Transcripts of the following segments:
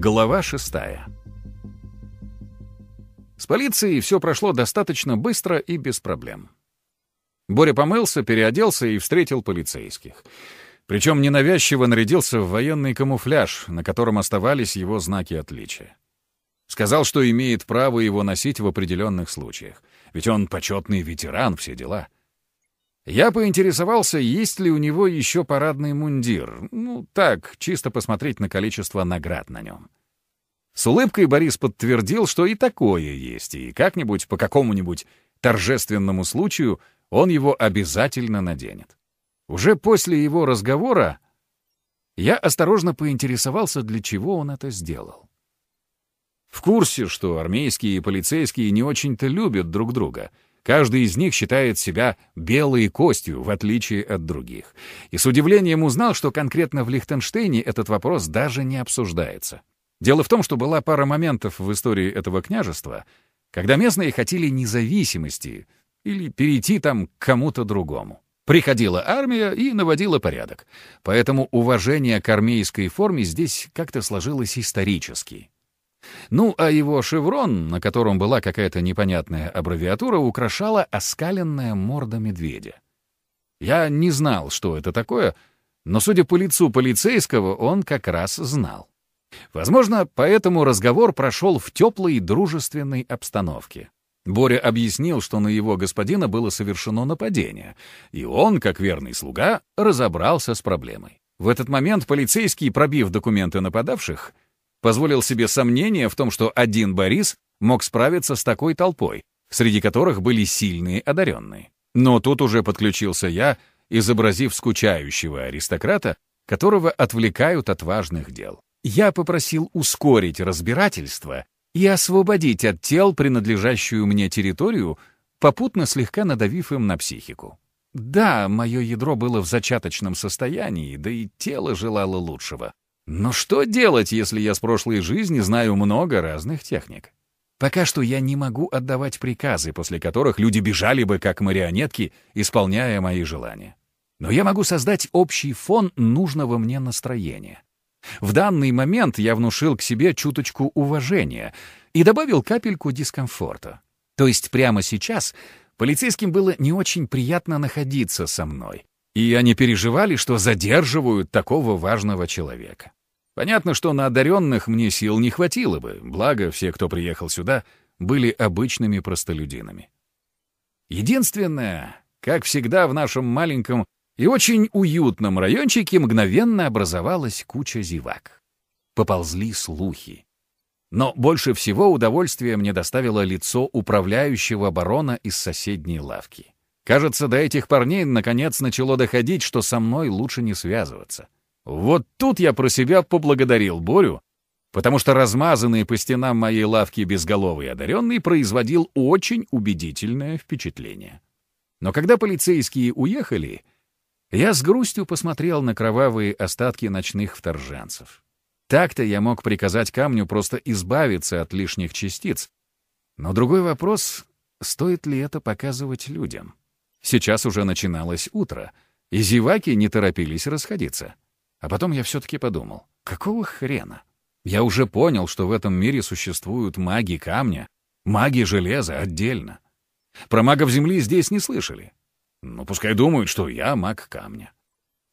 Глава шестая. С полицией все прошло достаточно быстро и без проблем. Боря помылся, переоделся и встретил полицейских. Причем ненавязчиво нарядился в военный камуфляж, на котором оставались его знаки отличия. Сказал, что имеет право его носить в определенных случаях, ведь он почетный ветеран, все дела. Я поинтересовался, есть ли у него еще парадный мундир. Ну, так, чисто посмотреть на количество наград на нем. С улыбкой Борис подтвердил, что и такое есть, и как-нибудь по какому-нибудь торжественному случаю он его обязательно наденет. Уже после его разговора я осторожно поинтересовался, для чего он это сделал. В курсе, что армейские и полицейские не очень-то любят друг друга — Каждый из них считает себя белой костью, в отличие от других. И с удивлением узнал, что конкретно в Лихтенштейне этот вопрос даже не обсуждается. Дело в том, что была пара моментов в истории этого княжества, когда местные хотели независимости или перейти там к кому-то другому. Приходила армия и наводила порядок. Поэтому уважение к армейской форме здесь как-то сложилось исторически. Ну, а его шеврон, на котором была какая-то непонятная аббревиатура, украшала оскаленная морда медведя. Я не знал, что это такое, но, судя по лицу полицейского, он как раз знал. Возможно, поэтому разговор прошел в теплой дружественной обстановке. Боря объяснил, что на его господина было совершено нападение, и он, как верный слуга, разобрался с проблемой. В этот момент полицейский, пробив документы нападавших, позволил себе сомнение в том, что один Борис мог справиться с такой толпой, среди которых были сильные одаренные. Но тут уже подключился я, изобразив скучающего аристократа, которого отвлекают от важных дел. Я попросил ускорить разбирательство и освободить от тел принадлежащую мне территорию, попутно слегка надавив им на психику. Да, мое ядро было в зачаточном состоянии, да и тело желало лучшего. Но что делать, если я с прошлой жизни знаю много разных техник? Пока что я не могу отдавать приказы, после которых люди бежали бы как марионетки, исполняя мои желания. Но я могу создать общий фон нужного мне настроения. В данный момент я внушил к себе чуточку уважения и добавил капельку дискомфорта. То есть прямо сейчас полицейским было не очень приятно находиться со мной, и они переживали, что задерживают такого важного человека. Понятно, что на одаренных мне сил не хватило бы, благо все, кто приехал сюда, были обычными простолюдинами. Единственное, как всегда в нашем маленьком и очень уютном райончике мгновенно образовалась куча зевак. Поползли слухи. Но больше всего удовольствия мне доставило лицо управляющего барона из соседней лавки. Кажется, до этих парней наконец начало доходить, что со мной лучше не связываться. Вот тут я про себя поблагодарил Борю, потому что размазанный по стенам моей лавки безголовый одаренный производил очень убедительное впечатление. Но когда полицейские уехали, я с грустью посмотрел на кровавые остатки ночных вторженцев. Так-то я мог приказать камню просто избавиться от лишних частиц. Но другой вопрос — стоит ли это показывать людям? Сейчас уже начиналось утро, и зеваки не торопились расходиться. А потом я все-таки подумал, какого хрена? Я уже понял, что в этом мире существуют маги камня, маги железа отдельно. Про магов Земли здесь не слышали. Ну, пускай думают, что я маг камня.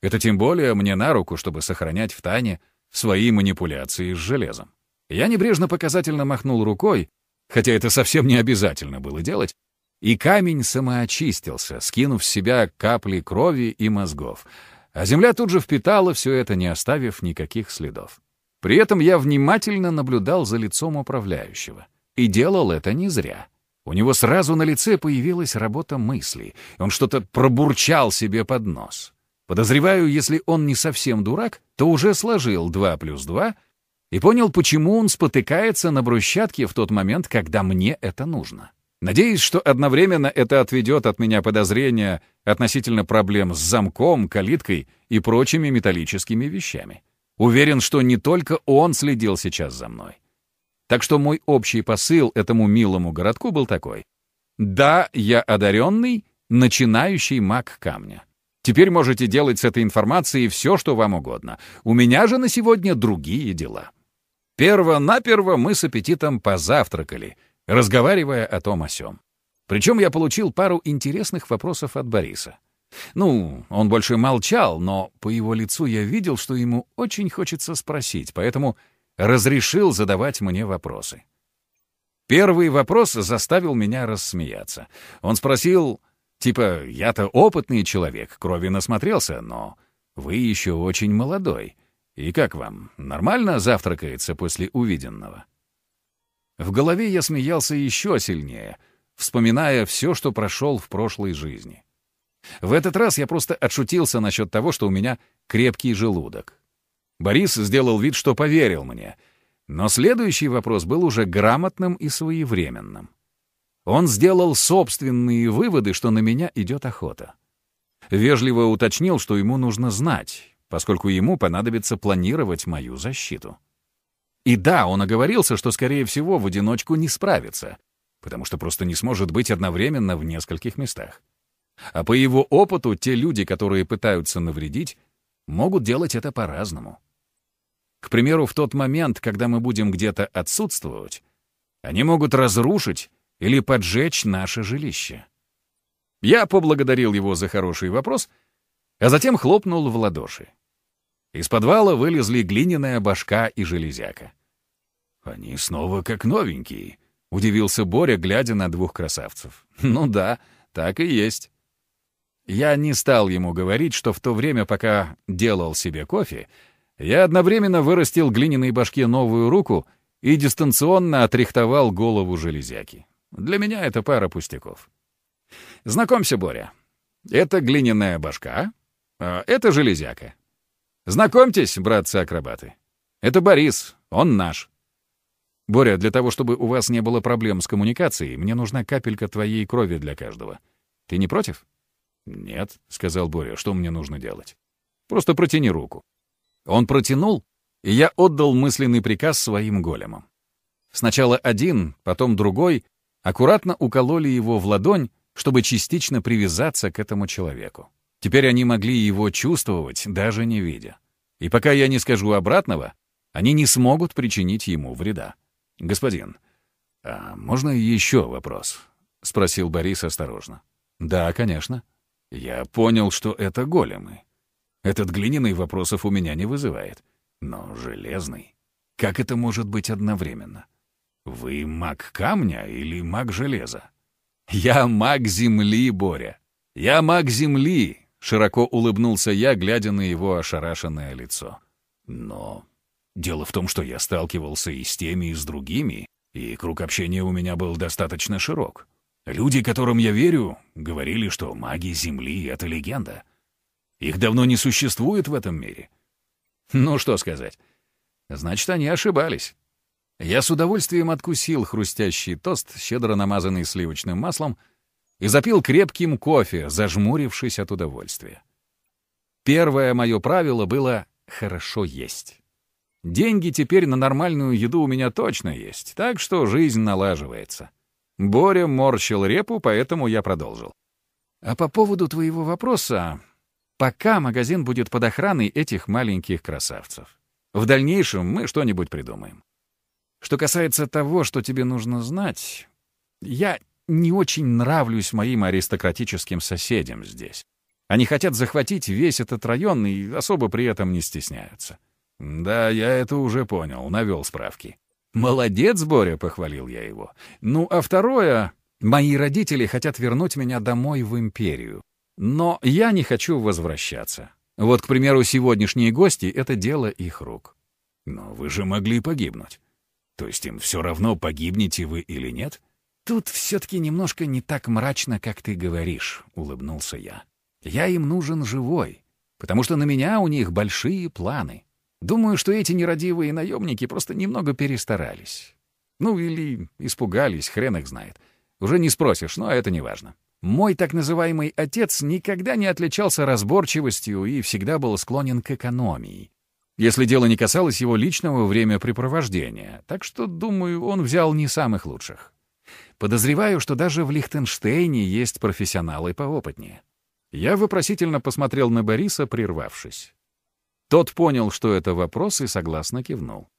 Это тем более мне на руку, чтобы сохранять в тайне свои манипуляции с железом. Я небрежно показательно махнул рукой, хотя это совсем не обязательно было делать, и камень самоочистился, скинув с себя капли крови и мозгов — а земля тут же впитала все это, не оставив никаких следов. При этом я внимательно наблюдал за лицом управляющего. И делал это не зря. У него сразу на лице появилась работа мыслей. Он что-то пробурчал себе под нос. Подозреваю, если он не совсем дурак, то уже сложил 2 плюс 2 и понял, почему он спотыкается на брусчатке в тот момент, когда мне это нужно. Надеюсь, что одновременно это отведет от меня подозрения относительно проблем с замком, калиткой и прочими металлическими вещами. Уверен, что не только он следил сейчас за мной. Так что мой общий посыл этому милому городку был такой. Да, я одаренный, начинающий маг камня. Теперь можете делать с этой информацией все, что вам угодно. У меня же на сегодня другие дела. Перво-наперво мы с аппетитом позавтракали, разговаривая о том о сём. Причем я получил пару интересных вопросов от Бориса. Ну, он больше молчал, но по его лицу я видел, что ему очень хочется спросить, поэтому разрешил задавать мне вопросы. Первый вопрос заставил меня рассмеяться. Он спросил, типа, я-то опытный человек, крови насмотрелся, но вы еще очень молодой. И как вам, нормально завтракается после увиденного? В голове я смеялся еще сильнее, вспоминая все, что прошел в прошлой жизни. В этот раз я просто отшутился насчет того, что у меня крепкий желудок. Борис сделал вид, что поверил мне. Но следующий вопрос был уже грамотным и своевременным. Он сделал собственные выводы, что на меня идет охота. Вежливо уточнил, что ему нужно знать, поскольку ему понадобится планировать мою защиту. И да, он оговорился, что, скорее всего, в одиночку не справится, потому что просто не сможет быть одновременно в нескольких местах. А по его опыту, те люди, которые пытаются навредить, могут делать это по-разному. К примеру, в тот момент, когда мы будем где-то отсутствовать, они могут разрушить или поджечь наше жилище. Я поблагодарил его за хороший вопрос, а затем хлопнул в ладоши. Из подвала вылезли глиняная башка и железяка. «Они снова как новенькие», — удивился Боря, глядя на двух красавцев. «Ну да, так и есть». Я не стал ему говорить, что в то время, пока делал себе кофе, я одновременно вырастил глиняной башке новую руку и дистанционно отрихтовал голову железяки. Для меня это пара пустяков. Знакомься, Боря. Это глиняная башка, а это железяка. Знакомьтесь, братцы-акробаты. Это Борис, он наш. Боря, для того, чтобы у вас не было проблем с коммуникацией, мне нужна капелька твоей крови для каждого. Ты не против? «Нет», — сказал Боря, — «что мне нужно делать?» «Просто протяни руку». Он протянул, и я отдал мысленный приказ своим големам. Сначала один, потом другой аккуратно укололи его в ладонь, чтобы частично привязаться к этому человеку. Теперь они могли его чувствовать, даже не видя. И пока я не скажу обратного, они не смогут причинить ему вреда. «Господин, а можно еще вопрос?» — спросил Борис осторожно. «Да, конечно». Я понял, что это големы. Этот глиняный вопросов у меня не вызывает. Но железный. Как это может быть одновременно? Вы маг камня или маг железа? Я маг земли, Боря. Я маг земли, широко улыбнулся я, глядя на его ошарашенное лицо. Но дело в том, что я сталкивался и с теми, и с другими, и круг общения у меня был достаточно широк. Люди, которым я верю, говорили, что маги Земли — это легенда. Их давно не существует в этом мире. Ну, что сказать. Значит, они ошибались. Я с удовольствием откусил хрустящий тост, щедро намазанный сливочным маслом, и запил крепким кофе, зажмурившись от удовольствия. Первое мое правило было «хорошо есть». Деньги теперь на нормальную еду у меня точно есть, так что жизнь налаживается. Боря морщил репу, поэтому я продолжил. А по поводу твоего вопроса, пока магазин будет под охраной этих маленьких красавцев. В дальнейшем мы что-нибудь придумаем. Что касается того, что тебе нужно знать, я не очень нравлюсь моим аристократическим соседям здесь. Они хотят захватить весь этот район и особо при этом не стесняются. Да, я это уже понял, навел справки. «Молодец, Боря!» — похвалил я его. «Ну, а второе... Мои родители хотят вернуть меня домой в империю. Но я не хочу возвращаться. Вот, к примеру, сегодняшние гости — это дело их рук. Но вы же могли погибнуть. То есть им все равно, погибнете вы или нет? Тут все-таки немножко не так мрачно, как ты говоришь, — улыбнулся я. Я им нужен живой, потому что на меня у них большие планы. Думаю, что эти нерадивые наемники просто немного перестарались. Ну, или испугались, хрен их знает. Уже не спросишь, но это не важно. Мой так называемый отец никогда не отличался разборчивостью и всегда был склонен к экономии. Если дело не касалось его личного времяпрепровождения, так что, думаю, он взял не самых лучших. Подозреваю, что даже в Лихтенштейне есть профессионалы поопытнее. Я вопросительно посмотрел на Бориса, прервавшись. Тот понял, что это вопрос, и согласно кивнул.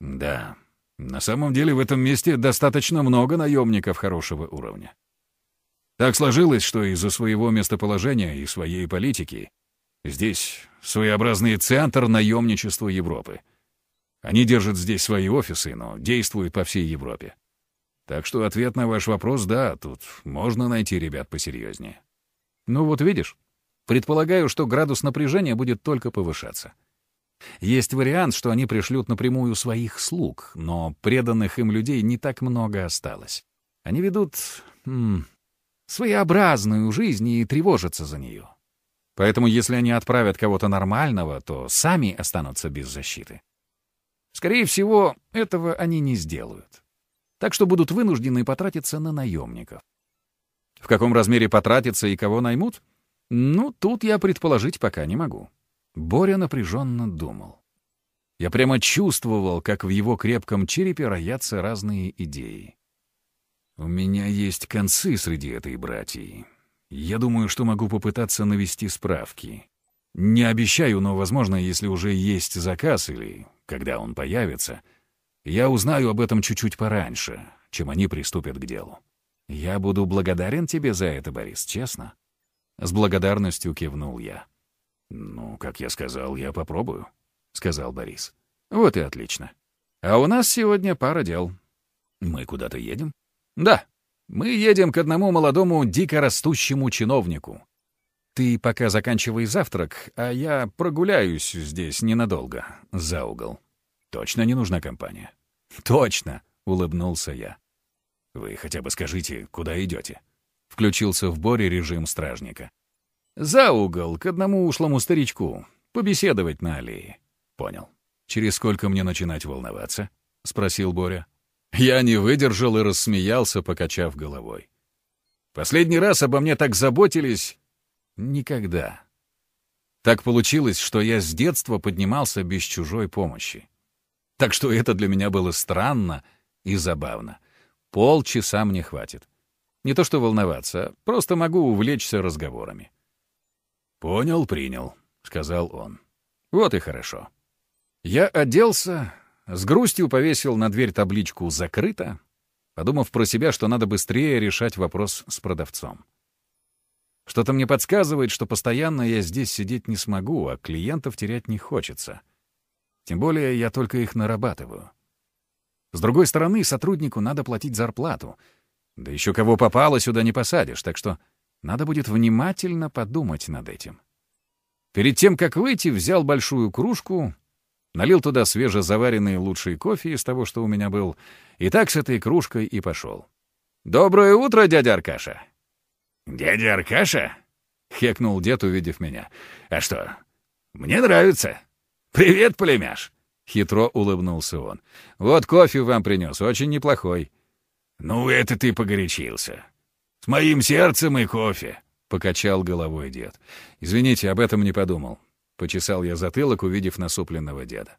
Да, на самом деле в этом месте достаточно много наемников хорошего уровня. Так сложилось, что из-за своего местоположения и своей политики здесь своеобразный центр наемничества Европы. Они держат здесь свои офисы, но действуют по всей Европе. Так что ответ на ваш вопрос — да, тут можно найти ребят посерьезнее. Ну вот видишь, предполагаю, что градус напряжения будет только повышаться. Есть вариант, что они пришлют напрямую своих слуг, но преданных им людей не так много осталось. Они ведут м, своеобразную жизнь и тревожатся за нее. Поэтому если они отправят кого-то нормального, то сами останутся без защиты. Скорее всего, этого они не сделают. Так что будут вынуждены потратиться на наемников. В каком размере потратиться и кого наймут? Ну, тут я предположить пока не могу. Боря напряженно думал. Я прямо чувствовал, как в его крепком черепе роятся разные идеи. У меня есть концы среди этой братьи. Я думаю, что могу попытаться навести справки. Не обещаю, но, возможно, если уже есть заказ или когда он появится, я узнаю об этом чуть-чуть пораньше, чем они приступят к делу. Я буду благодарен тебе за это, Борис, честно. С благодарностью кивнул я. «Ну, как я сказал, я попробую», — сказал Борис. «Вот и отлично. А у нас сегодня пара дел. Мы куда-то едем?» «Да, мы едем к одному молодому дикорастущему чиновнику. Ты пока заканчивай завтрак, а я прогуляюсь здесь ненадолго, за угол. Точно не нужна компания?» «Точно», — улыбнулся я. «Вы хотя бы скажите, куда идете?» Включился в Боре режим стражника. «За угол, к одному ушлому старичку. Побеседовать на аллее». «Понял. Через сколько мне начинать волноваться?» — спросил Боря. Я не выдержал и рассмеялся, покачав головой. Последний раз обо мне так заботились никогда. Так получилось, что я с детства поднимался без чужой помощи. Так что это для меня было странно и забавно. Полчаса мне хватит. Не то что волноваться, просто могу увлечься разговорами. «Понял, принял», — сказал он. «Вот и хорошо». Я оделся, с грустью повесил на дверь табличку «Закрыто», подумав про себя, что надо быстрее решать вопрос с продавцом. Что-то мне подсказывает, что постоянно я здесь сидеть не смогу, а клиентов терять не хочется. Тем более я только их нарабатываю. С другой стороны, сотруднику надо платить зарплату. Да еще кого попало, сюда не посадишь, так что надо будет внимательно подумать над этим. Перед тем, как выйти, взял большую кружку, налил туда свежезаваренный лучший кофе из того, что у меня был, и так с этой кружкой и пошел. «Доброе утро, дядя Аркаша!» «Дядя Аркаша?» — хекнул дед, увидев меня. «А что? Мне нравится. Привет, племяш!» Хитро улыбнулся он. «Вот кофе вам принес, очень неплохой». «Ну, это ты погорячился. С моим сердцем и кофе», — покачал головой дед. «Извините, об этом не подумал». Почесал я затылок, увидев насупленного деда.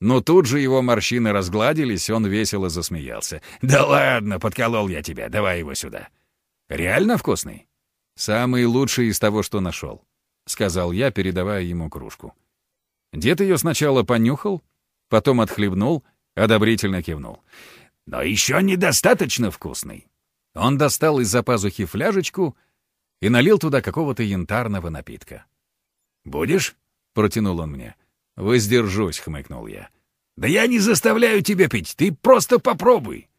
Но тут же его морщины разгладились, он весело засмеялся. «Да ладно, подколол я тебя, давай его сюда». «Реально вкусный?» «Самый лучший из того, что нашел», — сказал я, передавая ему кружку. Дед ее сначала понюхал, потом отхлебнул, одобрительно кивнул. «Но еще недостаточно вкусный». Он достал из-за пазухи фляжечку и налил туда какого-то янтарного напитка. «Будешь?» — протянул он мне. «Воздержусь», — хмыкнул я. «Да я не заставляю тебя пить, ты просто попробуй.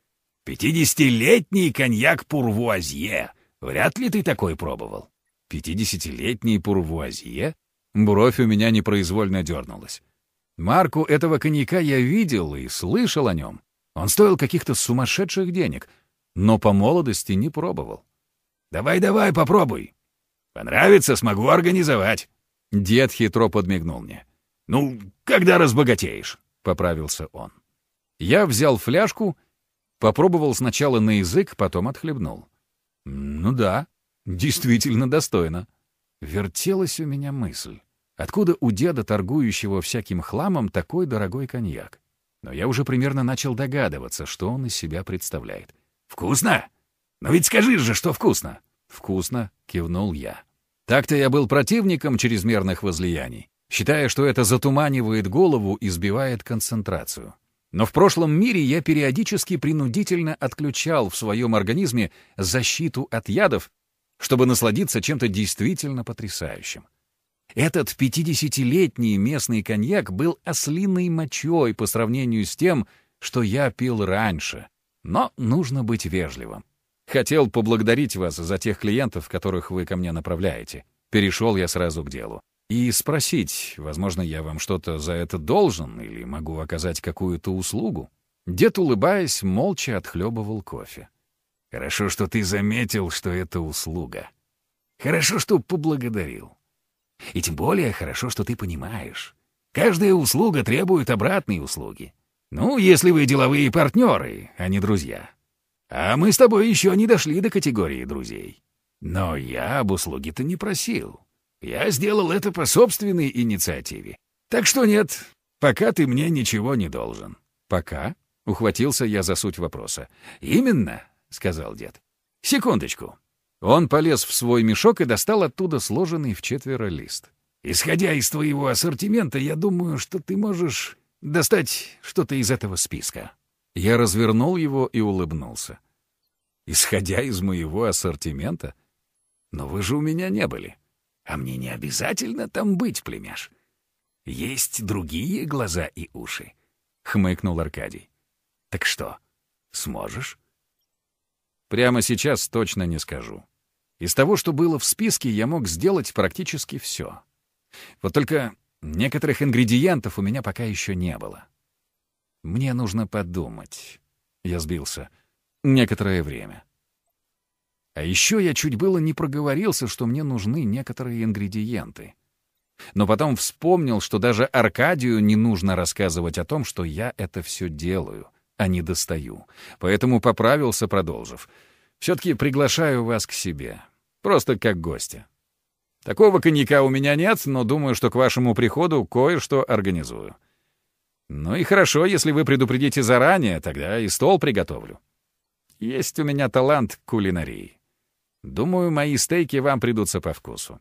Пятидесятилетний коньяк Пурвуазье. Вряд ли ты такой пробовал». «Пятидесятилетний Пурвуазье?» Бровь у меня непроизвольно дернулась. Марку этого коньяка я видел и слышал о нем. Он стоил каких-то сумасшедших денег, но по молодости не пробовал. «Давай-давай, попробуй. Понравится, смогу организовать». Дед хитро подмигнул мне. «Ну, когда разбогатеешь?» — поправился он. Я взял фляжку, попробовал сначала на язык, потом отхлебнул. «Ну да, действительно достойно». Вертелась у меня мысль. Откуда у деда, торгующего всяким хламом, такой дорогой коньяк? Но я уже примерно начал догадываться, что он из себя представляет. «Вкусно? Но ведь скажи же, что вкусно!» «Вкусно», — кивнул я. Так-то я был противником чрезмерных возлияний, считая, что это затуманивает голову и сбивает концентрацию. Но в прошлом мире я периодически принудительно отключал в своем организме защиту от ядов, чтобы насладиться чем-то действительно потрясающим. Этот 50-летний местный коньяк был ослиной мочой по сравнению с тем, что я пил раньше. Но нужно быть вежливым. Хотел поблагодарить вас за тех клиентов, которых вы ко мне направляете. Перешел я сразу к делу. И спросить, возможно, я вам что-то за это должен или могу оказать какую-то услугу. Дед, улыбаясь, молча отхлебывал кофе. «Хорошо, что ты заметил, что это услуга. Хорошо, что поблагодарил. И тем более хорошо, что ты понимаешь. Каждая услуга требует обратной услуги. Ну, если вы деловые партнеры, а не друзья. А мы с тобой еще не дошли до категории друзей. Но я об услуге-то не просил. Я сделал это по собственной инициативе. Так что нет, пока ты мне ничего не должен. Пока? Ухватился я за суть вопроса. Именно, сказал дед. Секундочку. Он полез в свой мешок и достал оттуда сложенный в четверо лист. «Исходя из твоего ассортимента, я думаю, что ты можешь достать что-то из этого списка». Я развернул его и улыбнулся. «Исходя из моего ассортимента? Но вы же у меня не были». «А мне не обязательно там быть, племяш. Есть другие глаза и уши», — хмыкнул Аркадий. «Так что, сможешь?» Прямо сейчас точно не скажу. Из того, что было в списке, я мог сделать практически все. Вот только некоторых ингредиентов у меня пока еще не было. Мне нужно подумать. Я сбился. Некоторое время. А еще я чуть было не проговорился, что мне нужны некоторые ингредиенты. Но потом вспомнил, что даже Аркадию не нужно рассказывать о том, что я это все делаю — а не достаю. Поэтому поправился, продолжив. Все-таки приглашаю вас к себе. Просто как гостя. Такого коньяка у меня нет, но думаю, что к вашему приходу кое-что организую. Ну и хорошо, если вы предупредите заранее, тогда и стол приготовлю. Есть у меня талант к кулинарии. Думаю, мои стейки вам придутся по вкусу.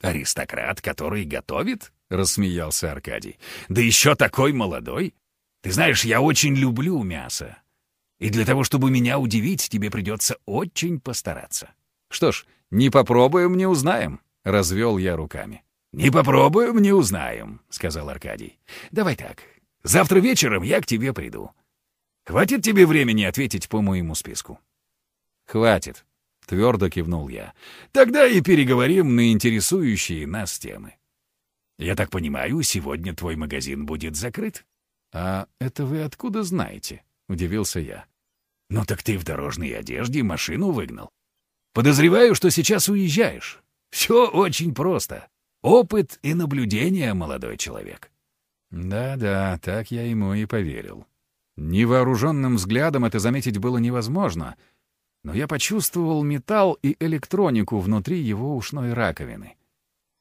«Аристократ, который готовит?» — рассмеялся Аркадий. «Да еще такой молодой! Ты знаешь, я очень люблю мясо. И для того, чтобы меня удивить, тебе придется очень постараться. Что ж, не попробуем, не узнаем, — развел я руками. «Не попробуем, не узнаем», — сказал Аркадий. «Давай так. Завтра вечером я к тебе приду. Хватит тебе времени ответить по моему списку?» «Хватит», — твердо кивнул я. «Тогда и переговорим на интересующие нас темы. Я так понимаю, сегодня твой магазин будет закрыт?» «А это вы откуда знаете?» — удивился я. «Ну так ты в дорожной одежде машину выгнал. Подозреваю, что сейчас уезжаешь. Все очень просто. Опыт и наблюдение, молодой человек». Да-да, так я ему и поверил. Невооруженным взглядом это заметить было невозможно, но я почувствовал металл и электронику внутри его ушной раковины.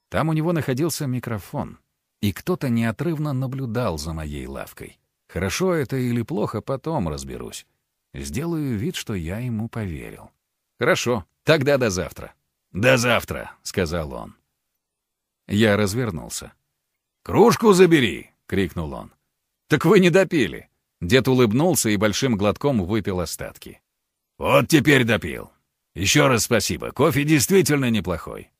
Там у него находился микрофон и кто-то неотрывно наблюдал за моей лавкой. Хорошо это или плохо, потом разберусь. Сделаю вид, что я ему поверил. «Хорошо, тогда до завтра». «До завтра», — сказал он. Я развернулся. «Кружку забери!» — крикнул он. «Так вы не допили!» Дед улыбнулся и большим глотком выпил остатки. «Вот теперь допил. Еще раз спасибо. Кофе действительно неплохой».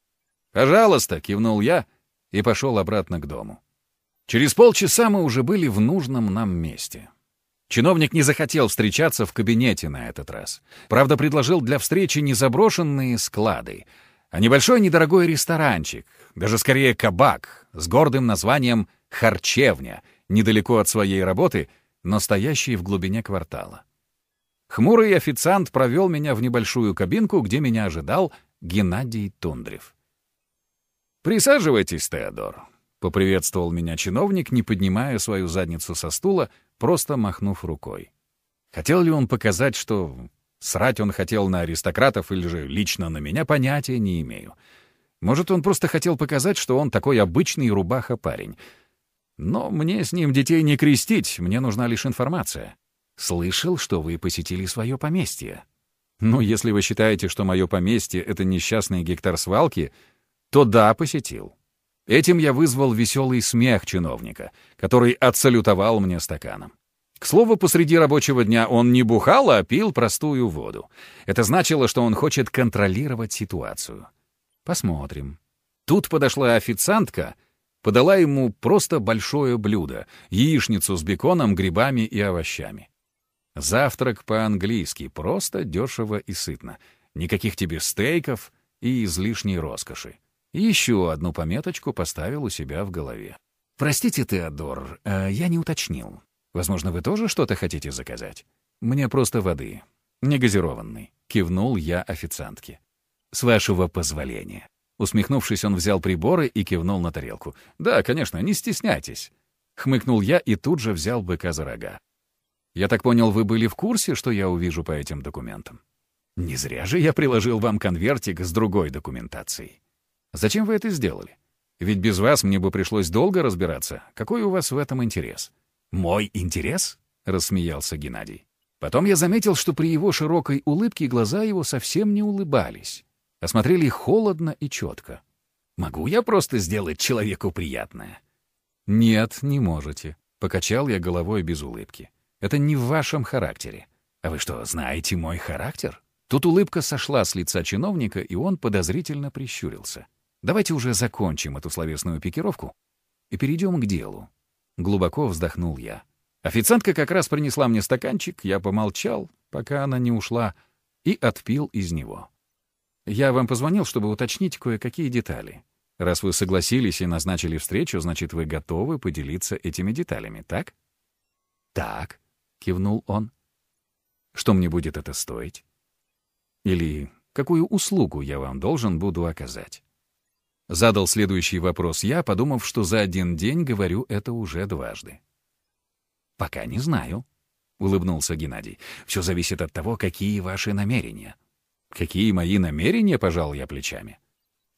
«Пожалуйста», — кивнул я и пошел обратно к дому. Через полчаса мы уже были в нужном нам месте. Чиновник не захотел встречаться в кабинете на этот раз. Правда, предложил для встречи не заброшенные склады, а небольшой недорогой ресторанчик, даже скорее кабак, с гордым названием «Харчевня», недалеко от своей работы, но стоящий в глубине квартала. Хмурый официант провел меня в небольшую кабинку, где меня ожидал Геннадий Тундрев. «Присаживайтесь, Теодор», — поприветствовал меня чиновник, не поднимая свою задницу со стула, просто махнув рукой. Хотел ли он показать, что срать он хотел на аристократов или же лично на меня, понятия не имею. Может, он просто хотел показать, что он такой обычный рубаха-парень. Но мне с ним детей не крестить, мне нужна лишь информация. Слышал, что вы посетили свое поместье. Ну, если вы считаете, что мое поместье — это несчастный гектар свалки — то да, посетил. Этим я вызвал веселый смех чиновника, который отсалютовал мне стаканом. К слову, посреди рабочего дня он не бухал, а пил простую воду. Это значило, что он хочет контролировать ситуацию. Посмотрим. Тут подошла официантка, подала ему просто большое блюдо — яичницу с беконом, грибами и овощами. Завтрак по-английски, просто дешево и сытно. Никаких тебе стейков и излишней роскоши. Еще одну пометочку поставил у себя в голове. «Простите, Теодор, э, я не уточнил. Возможно, вы тоже что-то хотите заказать? Мне просто воды. Не газированной. Кивнул я официантке. С вашего позволения. Усмехнувшись, он взял приборы и кивнул на тарелку. «Да, конечно, не стесняйтесь». Хмыкнул я и тут же взял быка за рога. «Я так понял, вы были в курсе, что я увижу по этим документам?» «Не зря же я приложил вам конвертик с другой документацией. Зачем вы это сделали? Ведь без вас мне бы пришлось долго разбираться. Какой у вас в этом интерес?» «Мой интерес?» — рассмеялся Геннадий. Потом я заметил, что при его широкой улыбке глаза его совсем не улыбались, а смотрели холодно и четко. «Могу я просто сделать человеку приятное?» «Нет, не можете», — покачал я головой без улыбки. «Это не в вашем характере. А вы что, знаете мой характер?» Тут улыбка сошла с лица чиновника, и он подозрительно прищурился. «Давайте уже закончим эту словесную пикировку и перейдем к делу. Глубоко вздохнул я. Официантка как раз принесла мне стаканчик, я помолчал, пока она не ушла, и отпил из него. Я вам позвонил, чтобы уточнить кое-какие детали. Раз вы согласились и назначили встречу, значит, вы готовы поделиться этими деталями, так? Так, кивнул он. Что мне будет это стоить? Или какую услугу я вам должен буду оказать? Задал следующий вопрос я, подумав, что за один день говорю это уже дважды. «Пока не знаю», — улыбнулся Геннадий. «Все зависит от того, какие ваши намерения». «Какие мои намерения?» — пожал я плечами.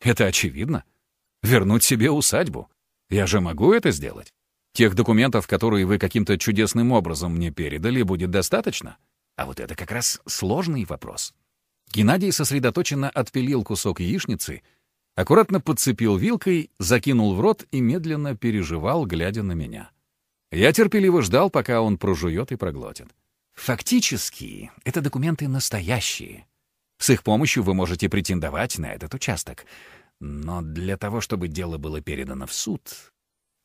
«Это очевидно. Вернуть себе усадьбу. Я же могу это сделать. Тех документов, которые вы каким-то чудесным образом мне передали, будет достаточно. А вот это как раз сложный вопрос». Геннадий сосредоточенно отпилил кусок яичницы — аккуратно подцепил вилкой, закинул в рот и медленно переживал, глядя на меня. Я терпеливо ждал, пока он прожует и проглотит. Фактически, это документы настоящие. С их помощью вы можете претендовать на этот участок. Но для того, чтобы дело было передано в суд...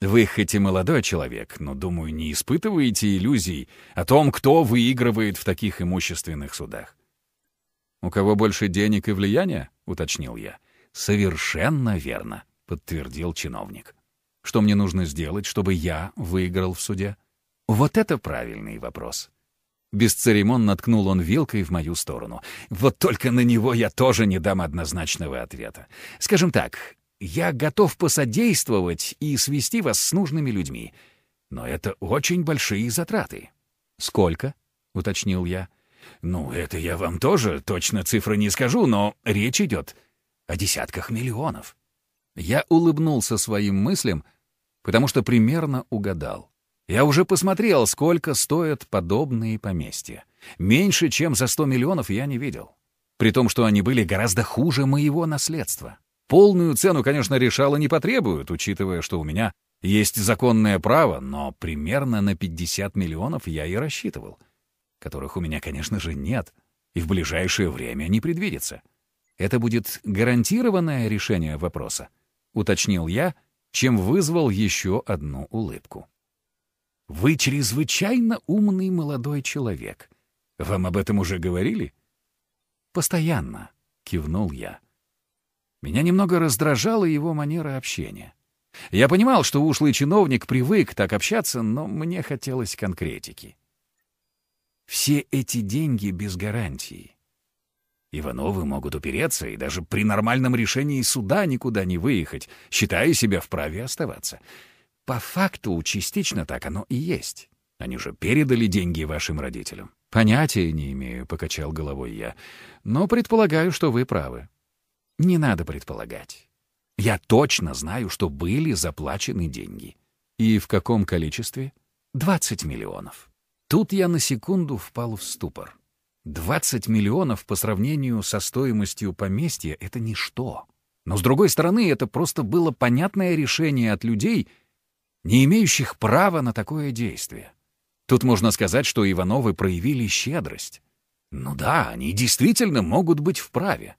Вы хоть и молодой человек, но, думаю, не испытываете иллюзий о том, кто выигрывает в таких имущественных судах. «У кого больше денег и влияния?» — уточнил я. — «Совершенно верно», — подтвердил чиновник. «Что мне нужно сделать, чтобы я выиграл в суде?» Вот это правильный вопрос. Бесцеремонно ткнул он вилкой в мою сторону. Вот только на него я тоже не дам однозначного ответа. Скажем так, я готов посодействовать и свести вас с нужными людьми. Но это очень большие затраты. «Сколько?» — уточнил я. «Ну, это я вам тоже точно цифры не скажу, но речь идет о десятках миллионов. Я улыбнулся своим мыслям, потому что примерно угадал. Я уже посмотрел, сколько стоят подобные поместья. Меньше, чем за 100 миллионов я не видел. При том, что они были гораздо хуже моего наследства. Полную цену, конечно, решала не потребуют, учитывая, что у меня есть законное право, но примерно на 50 миллионов я и рассчитывал, которых у меня, конечно же, нет, и в ближайшее время не предвидится. Это будет гарантированное решение вопроса, уточнил я, чем вызвал еще одну улыбку. Вы чрезвычайно умный молодой человек. Вам об этом уже говорили? Постоянно, кивнул я. Меня немного раздражала его манера общения. Я понимал, что ушлый чиновник привык так общаться, но мне хотелось конкретики. Все эти деньги без гарантии. Ивановы могут упереться и даже при нормальном решении суда никуда не выехать, считая себя вправе оставаться. По факту частично так оно и есть. Они же передали деньги вашим родителям. Понятия не имею, — покачал головой я, — но предполагаю, что вы правы. Не надо предполагать. Я точно знаю, что были заплачены деньги. И в каком количестве? 20 миллионов. Тут я на секунду впал в ступор. 20 миллионов по сравнению со стоимостью поместья — это ничто. Но, с другой стороны, это просто было понятное решение от людей, не имеющих права на такое действие. Тут можно сказать, что Ивановы проявили щедрость. Ну да, они действительно могут быть вправе.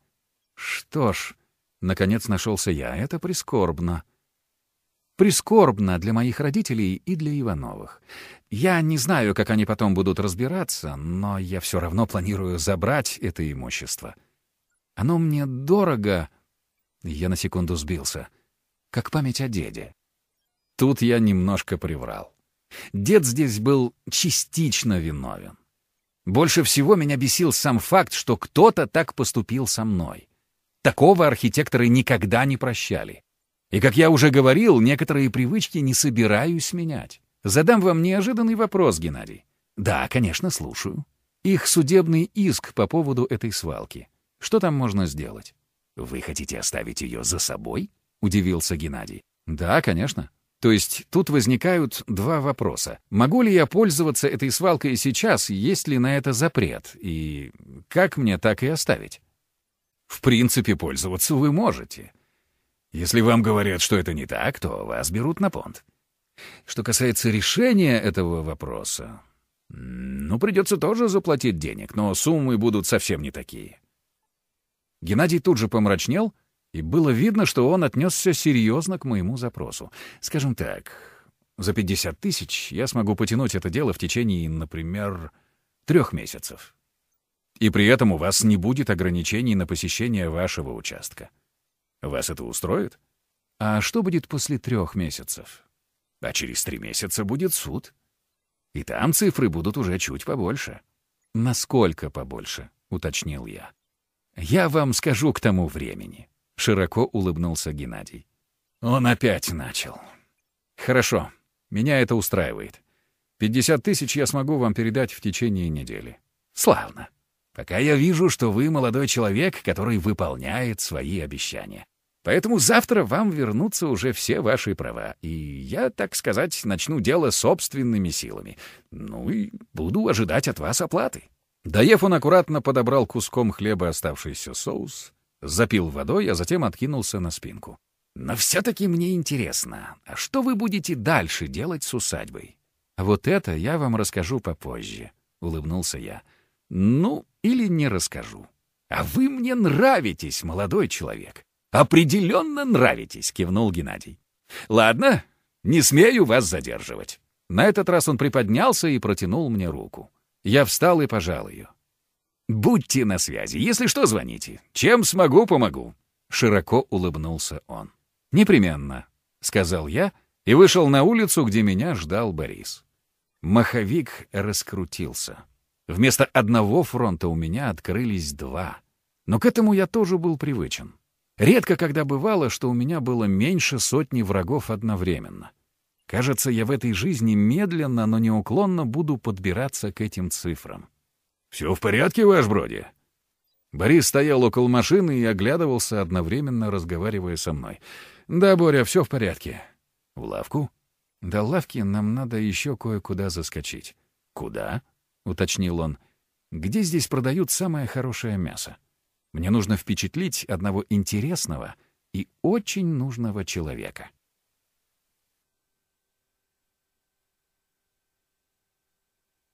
Что ж, наконец нашелся я, это прискорбно. Прискорбно для моих родителей и для Ивановых. Я не знаю, как они потом будут разбираться, но я все равно планирую забрать это имущество. Оно мне дорого... Я на секунду сбился. Как память о деде. Тут я немножко приврал. Дед здесь был частично виновен. Больше всего меня бесил сам факт, что кто-то так поступил со мной. Такого архитекторы никогда не прощали. И, как я уже говорил, некоторые привычки не собираюсь менять. Задам вам неожиданный вопрос, Геннадий. Да, конечно, слушаю. Их судебный иск по поводу этой свалки. Что там можно сделать? Вы хотите оставить ее за собой? Удивился Геннадий. Да, конечно. То есть тут возникают два вопроса. Могу ли я пользоваться этой свалкой сейчас, есть ли на это запрет? И как мне так и оставить? В принципе, пользоваться вы можете. Если вам говорят, что это не так, то вас берут на понт. Что касается решения этого вопроса, ну, придется тоже заплатить денег, но суммы будут совсем не такие. Геннадий тут же помрачнел — и было видно, что он отнесся серьезно к моему запросу. Скажем так, за 50 тысяч я смогу потянуть это дело в течение, например, трех месяцев. И при этом у вас не будет ограничений на посещение вашего участка. Вас это устроит? А что будет после трех месяцев? А через три месяца будет суд. И там цифры будут уже чуть побольше. Насколько побольше, уточнил я. Я вам скажу к тому времени. Широко улыбнулся Геннадий. Он опять начал. Хорошо, меня это устраивает. Пятьдесят тысяч я смогу вам передать в течение недели. Славно. Пока я вижу, что вы молодой человек, который выполняет свои обещания. Поэтому завтра вам вернутся уже все ваши права, и я, так сказать, начну дело собственными силами. Ну и буду ожидать от вас оплаты». Доев, он аккуратно подобрал куском хлеба оставшийся соус, запил водой, а затем откинулся на спинку. «Но все-таки мне интересно, а что вы будете дальше делать с усадьбой?» «Вот это я вам расскажу попозже», — улыбнулся я. «Ну, или не расскажу». «А вы мне нравитесь, молодой человек. Определенно нравитесь», — кивнул Геннадий. «Ладно, не смею вас задерживать». На этот раз он приподнялся и протянул мне руку. Я встал и пожал ее. «Будьте на связи. Если что, звоните. Чем смогу, помогу». Широко улыбнулся он. «Непременно», — сказал я и вышел на улицу, где меня ждал Борис. Маховик раскрутился. Вместо одного фронта у меня открылись два. Но к этому я тоже был привычен. Редко когда бывало, что у меня было меньше сотни врагов одновременно. Кажется, я в этой жизни медленно, но неуклонно буду подбираться к этим цифрам. «Все в порядке, ваш Броди?» Борис стоял около машины и оглядывался, одновременно разговаривая со мной. «Да, Боря, все в порядке». «В лавку?» «До лавки нам надо еще кое-куда заскочить». «Куда?» — уточнил он. «Где здесь продают самое хорошее мясо? Мне нужно впечатлить одного интересного и очень нужного человека».